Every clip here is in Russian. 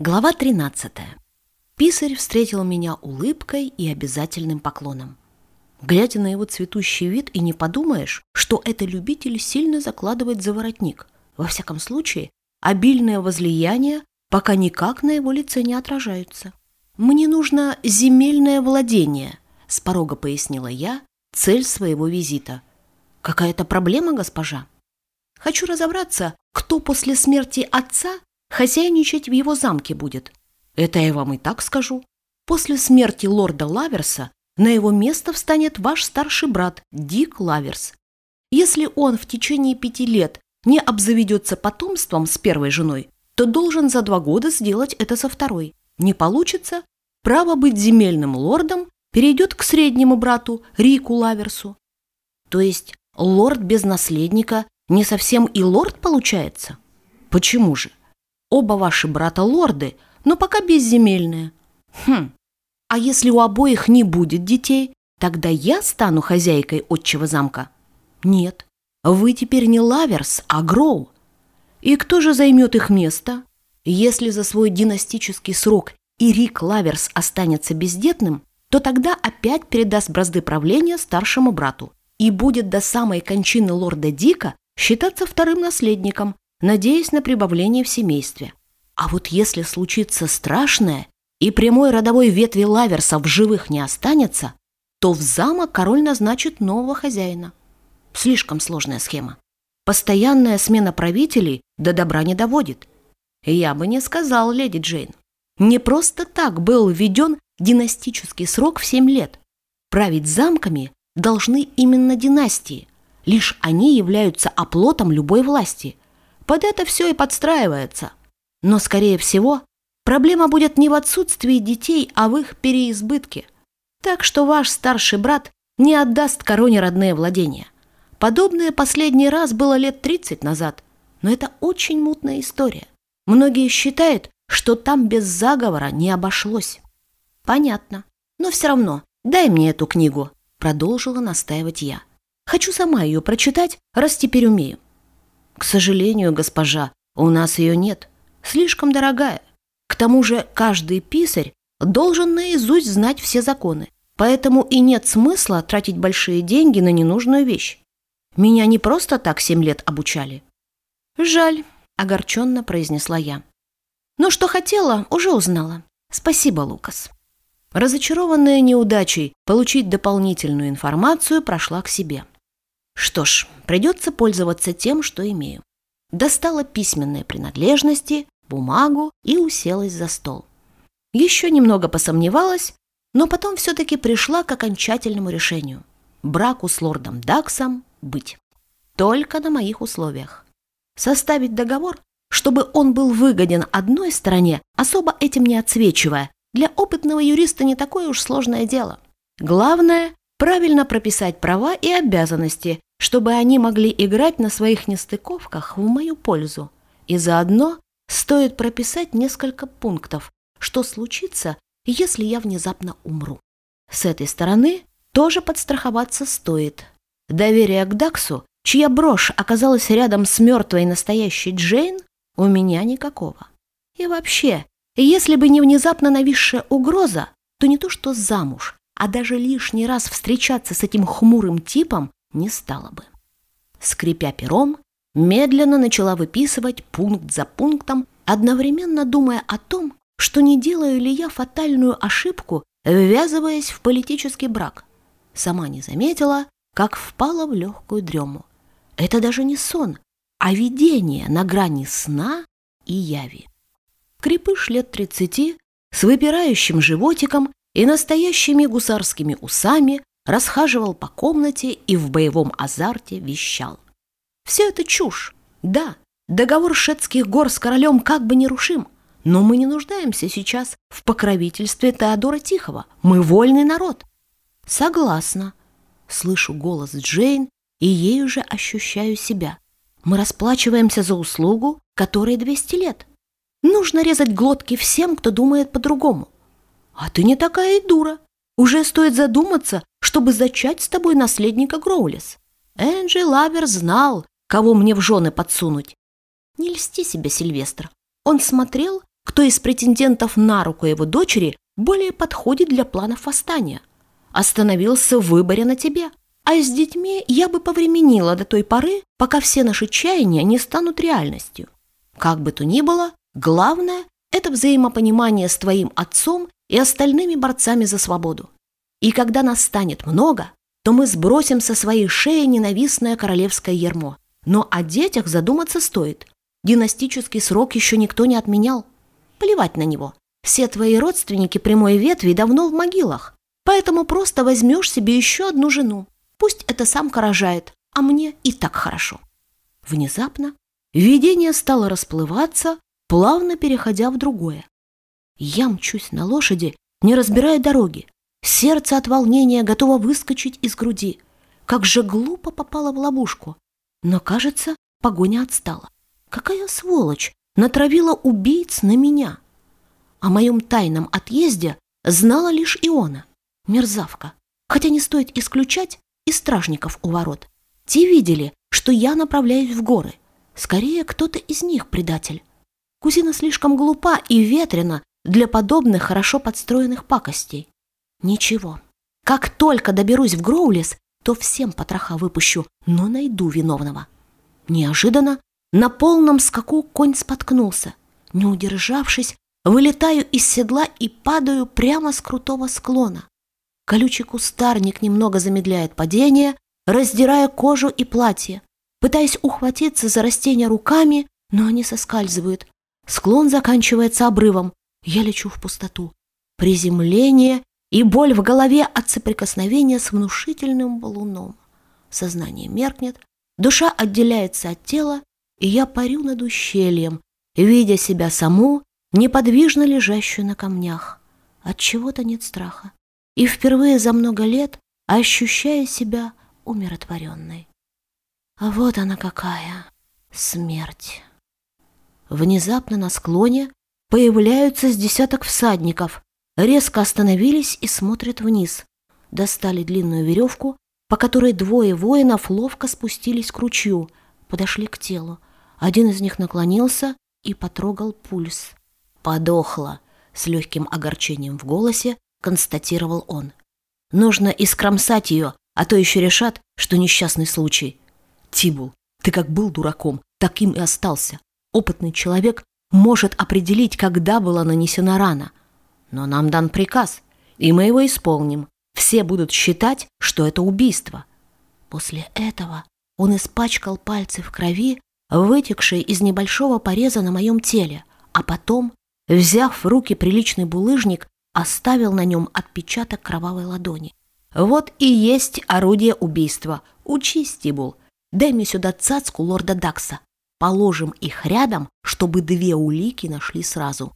Глава 13. Писарь встретил меня улыбкой и обязательным поклоном. Глядя на его цветущий вид, и не подумаешь, что это любитель сильно закладывает за воротник. Во всяком случае, обильное возлияние пока никак на его лице не отражаются. «Мне нужно земельное владение», — с порога пояснила я цель своего визита. «Какая-то проблема, госпожа?» «Хочу разобраться, кто после смерти отца хозяйничать в его замке будет. Это я вам и так скажу. После смерти лорда Лаверса на его место встанет ваш старший брат Дик Лаверс. Если он в течение пяти лет не обзаведется потомством с первой женой, то должен за два года сделать это со второй. Не получится, право быть земельным лордом перейдет к среднему брату Рику Лаверсу. То есть лорд без наследника не совсем и лорд получается? Почему же? Оба ваши брата лорды, но пока безземельные. Хм, а если у обоих не будет детей, тогда я стану хозяйкой отчего замка? Нет, вы теперь не Лаверс, а Гроу. И кто же займет их место? Если за свой династический срок и Рик Лаверс останется бездетным, то тогда опять передаст бразды правления старшему брату и будет до самой кончины лорда Дика считаться вторым наследником, надеясь на прибавление в семействе. А вот если случится страшное, и прямой родовой ветви Лаверса в живых не останется, то в замок король назначит нового хозяина. Слишком сложная схема. Постоянная смена правителей до добра не доводит. Я бы не сказал, леди Джейн. Не просто так был введен династический срок в семь лет. Править замками должны именно династии. Лишь они являются оплотом любой власти – под это все и подстраивается. Но, скорее всего, проблема будет не в отсутствии детей, а в их переизбытке. Так что ваш старший брат не отдаст короне родные владения. Подобное последний раз было лет 30 назад, но это очень мутная история. Многие считают, что там без заговора не обошлось. Понятно. Но все равно, дай мне эту книгу, продолжила настаивать я. Хочу сама ее прочитать, раз теперь умею. К сожалению, госпожа, у нас ее нет. Слишком дорогая. К тому же каждый писарь должен наизусть знать все законы. Поэтому и нет смысла тратить большие деньги на ненужную вещь. Меня не просто так семь лет обучали. Жаль, огорченно произнесла я. Но что хотела, уже узнала. Спасибо, Лукас. Разочарованная неудачей получить дополнительную информацию, прошла к себе. Что ж, придется пользоваться тем, что имею. Достала письменные принадлежности, бумагу и уселась за стол. Еще немного посомневалась, но потом все-таки пришла к окончательному решению. Браку с лордом Даксом быть. Только на моих условиях. Составить договор, чтобы он был выгоден одной стороне, особо этим не отсвечивая, для опытного юриста не такое уж сложное дело. Главное – правильно прописать права и обязанности, чтобы они могли играть на своих нестыковках в мою пользу. И заодно стоит прописать несколько пунктов, что случится, если я внезапно умру. С этой стороны тоже подстраховаться стоит. Доверие к Даксу, чья брошь оказалась рядом с мертвой настоящей Джейн, у меня никакого. И вообще, если бы не внезапно нависшая угроза, то не то что замуж, а даже лишний раз встречаться с этим хмурым типом не стало бы. Скрипя пером, медленно начала выписывать пункт за пунктом, одновременно думая о том, что не делаю ли я фатальную ошибку, ввязываясь в политический брак. Сама не заметила, как впала в легкую дрему. Это даже не сон, а видение на грани сна и яви. Крепыш лет тридцати с выпирающим животиком и настоящими гусарскими усами расхаживал по комнате и в боевом азарте вещал. Все это чушь. Да, договор шетских гор с королем как бы нерушим, но мы не нуждаемся сейчас в покровительстве Теодора Тихого. Мы вольный народ. Согласна. Слышу голос Джейн, и ей уже ощущаю себя. Мы расплачиваемся за услугу, которой 200 лет. Нужно резать глотки всем, кто думает по-другому. А ты не такая и дура. Уже стоит задуматься, чтобы зачать с тобой наследника Гроулис. Энджи Лавер знал, кого мне в жены подсунуть. Не льсти себе, Сильвестр. Он смотрел, кто из претендентов на руку его дочери более подходит для планов восстания. Остановился в выборе на тебе. А с детьми я бы повременила до той поры, пока все наши чаяния не станут реальностью. Как бы то ни было, главное – это взаимопонимание с твоим отцом и остальными борцами за свободу. И когда нас станет много, то мы сбросим со своей шеи ненавистное королевское ермо. Но о детях задуматься стоит. Династический срок еще никто не отменял. Плевать на него. Все твои родственники прямой ветви давно в могилах. Поэтому просто возьмешь себе еще одну жену. Пусть это сам рожает, а мне и так хорошо. Внезапно видение стало расплываться, плавно переходя в другое. Я мчусь на лошади, не разбирая дороги. Сердце от волнения готово выскочить из груди. Как же глупо попала в ловушку. Но, кажется, погоня отстала. Какая сволочь натравила убийц на меня. О моем тайном отъезде знала лишь Иона, мерзавка. Хотя не стоит исключать и стражников у ворот. Те видели, что я направляюсь в горы. Скорее, кто-то из них предатель. Кузина слишком глупа и ветрена для подобных хорошо подстроенных пакостей. Ничего. Как только доберусь в Гроулис, то всем потроха выпущу, но найду виновного. Неожиданно на полном скаку конь споткнулся. Не удержавшись, вылетаю из седла и падаю прямо с крутого склона. Колючий кустарник немного замедляет падение, раздирая кожу и платье. Пытаясь ухватиться за растения руками, но они соскальзывают. Склон заканчивается обрывом. Я лечу в пустоту. Приземление и боль в голове от соприкосновения с внушительным валуном. Сознание меркнет, душа отделяется от тела, и я парю над ущельем, видя себя саму, неподвижно лежащую на камнях. От чего-то нет страха. И впервые за много лет ощущаю себя умиротворенной. А вот она какая смерть. Внезапно на склоне Появляются с десяток всадников, резко остановились и смотрят вниз. Достали длинную веревку, по которой двое воинов ловко спустились к ручью, подошли к телу. Один из них наклонился и потрогал пульс. «Подохла!» — с легким огорчением в голосе констатировал он. «Нужно искромсать ее, а то еще решат, что несчастный случай». «Тибул, ты как был дураком, таким и остался. Опытный человек может определить, когда была нанесена рана. Но нам дан приказ, и мы его исполним. Все будут считать, что это убийство. После этого он испачкал пальцы в крови, вытекшей из небольшого пореза на моем теле, а потом, взяв в руки приличный булыжник, оставил на нем отпечаток кровавой ладони. Вот и есть орудие убийства. Учись, Тибул. Дай мне сюда цацку лорда Дакса. Положим их рядом, чтобы две улики нашли сразу.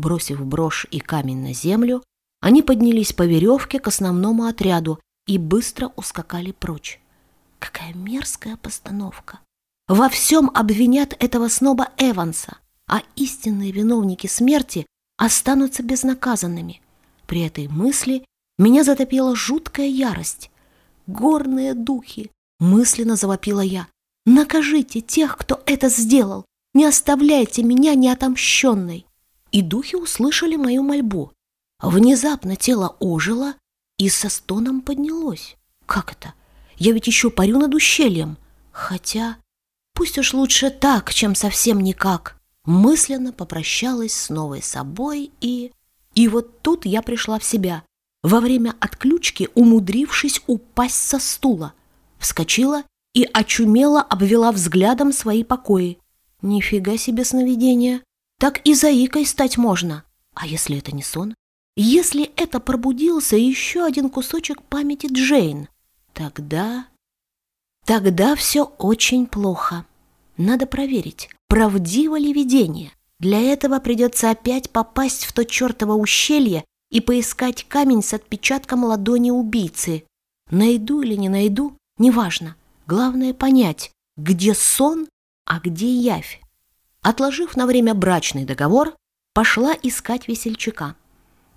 Бросив брошь и камень на землю, они поднялись по веревке к основному отряду и быстро ускакали прочь. Какая мерзкая постановка! Во всем обвинят этого сноба Эванса, а истинные виновники смерти останутся безнаказанными. При этой мысли меня затопила жуткая ярость. «Горные духи!» — мысленно завопила я. Накажите тех, кто это сделал. Не оставляйте меня неотомщенной. И духи услышали мою мольбу. Внезапно тело ожило и со стоном поднялось. Как это? Я ведь еще парю над ущельем. Хотя, пусть уж лучше так, чем совсем никак. Мысленно попрощалась с новой собой и... И вот тут я пришла в себя, во время отключки умудрившись упасть со стула. Вскочила и очумело обвела взглядом свои покои. Нифига себе сновидение. Так и заикой стать можно. А если это не сон? Если это пробудился еще один кусочек памяти Джейн, тогда... Тогда все очень плохо. Надо проверить, правдиво ли видение. Для этого придется опять попасть в то чертово ущелье и поискать камень с отпечатком ладони убийцы. Найду или не найду, неважно. Главное понять, где сон, а где явь. Отложив на время брачный договор, пошла искать весельчака.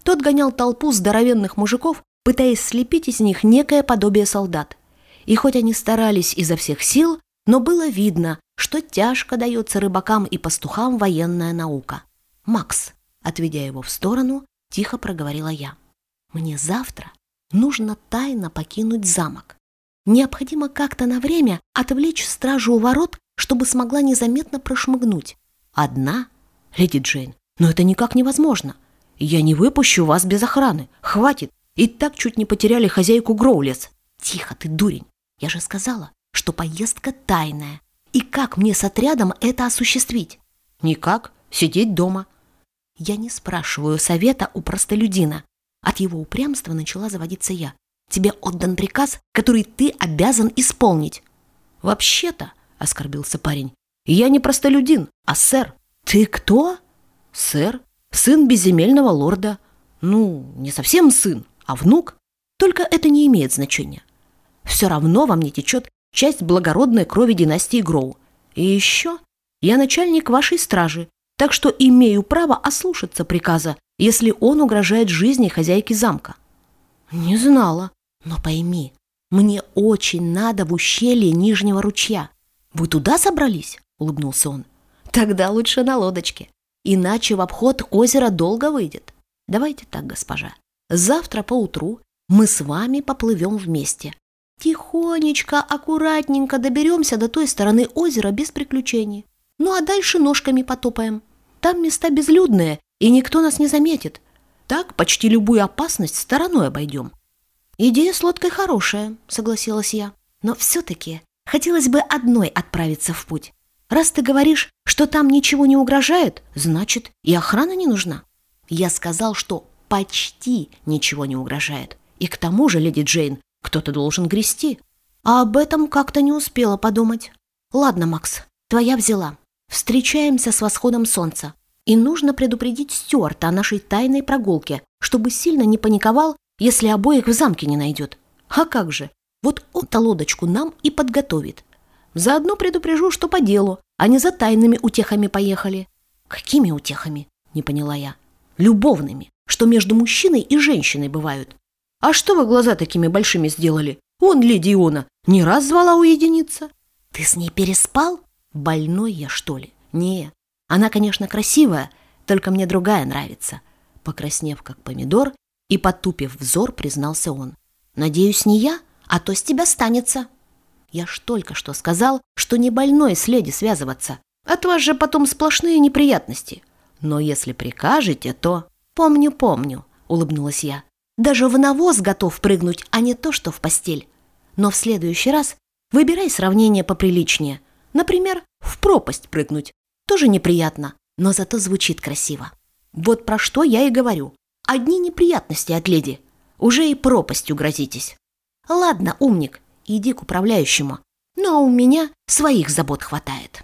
Тот гонял толпу здоровенных мужиков, пытаясь слепить из них некое подобие солдат. И хоть они старались изо всех сил, но было видно, что тяжко дается рыбакам и пастухам военная наука. «Макс», отведя его в сторону, тихо проговорила я. «Мне завтра нужно тайно покинуть замок. Необходимо как-то на время отвлечь стражу у ворот, чтобы смогла незаметно прошмыгнуть. Одна? Леди Джейн, но это никак невозможно. Я не выпущу вас без охраны. Хватит. И так чуть не потеряли хозяйку Гроулес. Тихо ты, дурень. Я же сказала, что поездка тайная. И как мне с отрядом это осуществить? Никак. Сидеть дома. Я не спрашиваю совета у простолюдина. От его упрямства начала заводиться я. Тебе отдан приказ, который ты обязан исполнить. Вообще-то, оскорбился парень, я не простолюдин, а сэр. Ты кто? Сэр, сын безземельного лорда. Ну, не совсем сын, а внук. Только это не имеет значения. Все равно во мне течет часть благородной крови династии Гроу. И еще я начальник вашей стражи, так что имею право ослушаться приказа, если он угрожает жизни хозяйки замка. Не знала, но пойми, мне очень надо в ущелье Нижнего ручья. Вы туда собрались? Улыбнулся он. Тогда лучше на лодочке. Иначе в обход озера долго выйдет. Давайте так, госпожа. Завтра поутру мы с вами поплывем вместе. Тихонечко, аккуратненько доберемся до той стороны озера без приключений. Ну а дальше ножками потопаем. Там места безлюдные, и никто нас не заметит. Так почти любую опасность стороной обойдем. Идея с лодкой хорошая, согласилась я. Но все-таки хотелось бы одной отправиться в путь. Раз ты говоришь, что там ничего не угрожает, значит, и охрана не нужна. Я сказал, что почти ничего не угрожает. И к тому же, леди Джейн, кто-то должен грести. А об этом как-то не успела подумать. Ладно, Макс, твоя взяла. Встречаемся с восходом солнца. И нужно предупредить Стюарта о нашей тайной прогулке, чтобы сильно не паниковал, если обоих в замке не найдет. А как же? Вот он-то лодочку нам и подготовит. Заодно предупрежу, что по делу, а не за тайными утехами поехали. Какими утехами? Не поняла я. Любовными, что между мужчиной и женщиной бывают. А что вы глаза такими большими сделали? Вон леди Иона не раз звала уединиться. Ты с ней переспал? Больной я, что ли? Не, она, конечно, красивая, только мне другая нравится. Покраснев, как помидор, и потупив взор, признался он. Надеюсь, не я, а то с тебя станется. Я ж только что сказал, что не больной с леди связываться. От вас же потом сплошные неприятности. Но если прикажете, то... Помню, помню, улыбнулась я. Даже в навоз готов прыгнуть, а не то, что в постель. Но в следующий раз выбирай сравнение поприличнее. Например, в пропасть прыгнуть. Тоже неприятно, но зато звучит красиво. Вот про что я и говорю. Одни неприятности от леди. Уже и пропастью грозитесь. Ладно, умник, иди к управляющему. Но у меня своих забот хватает.